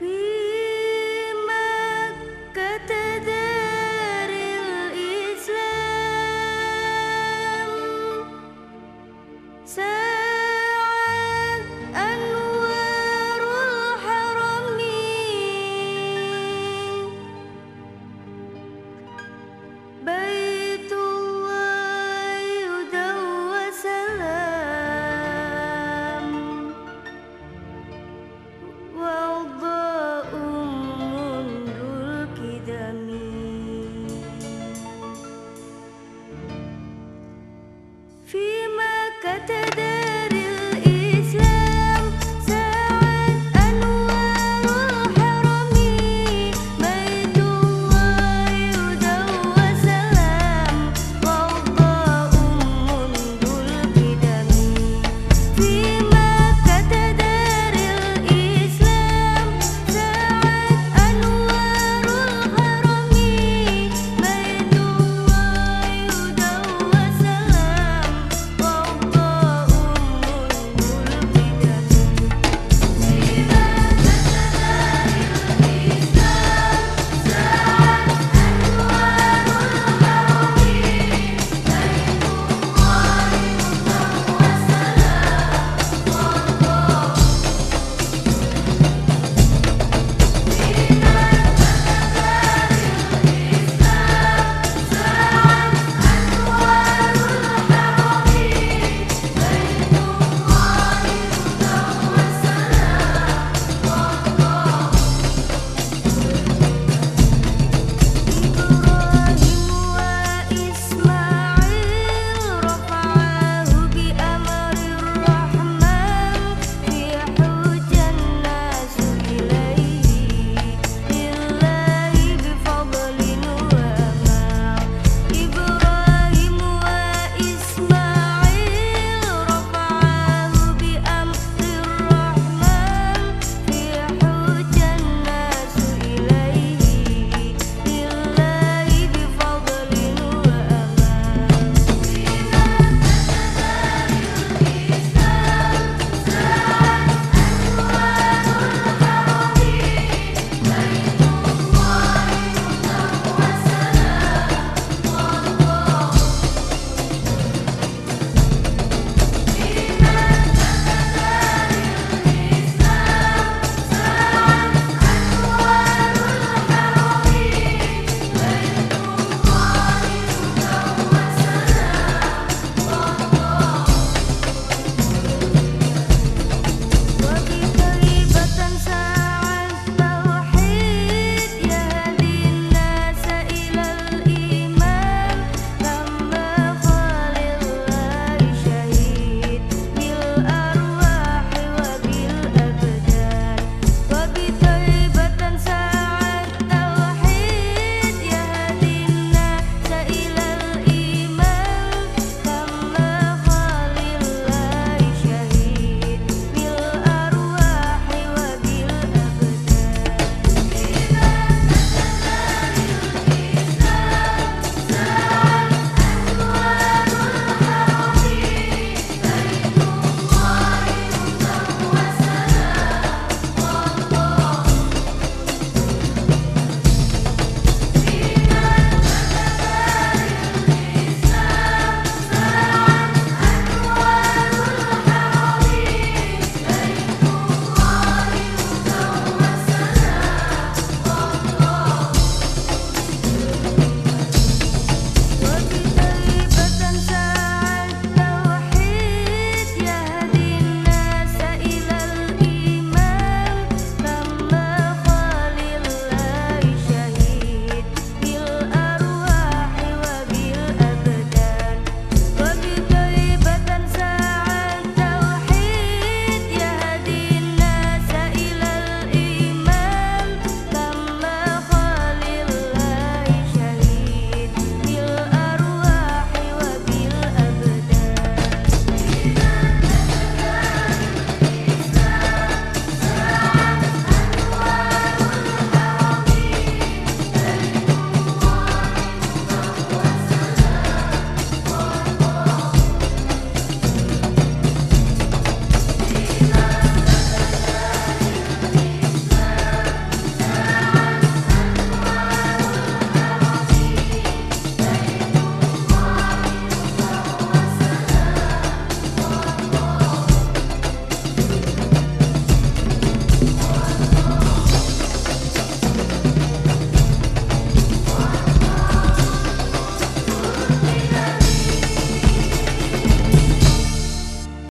feel ಕದದ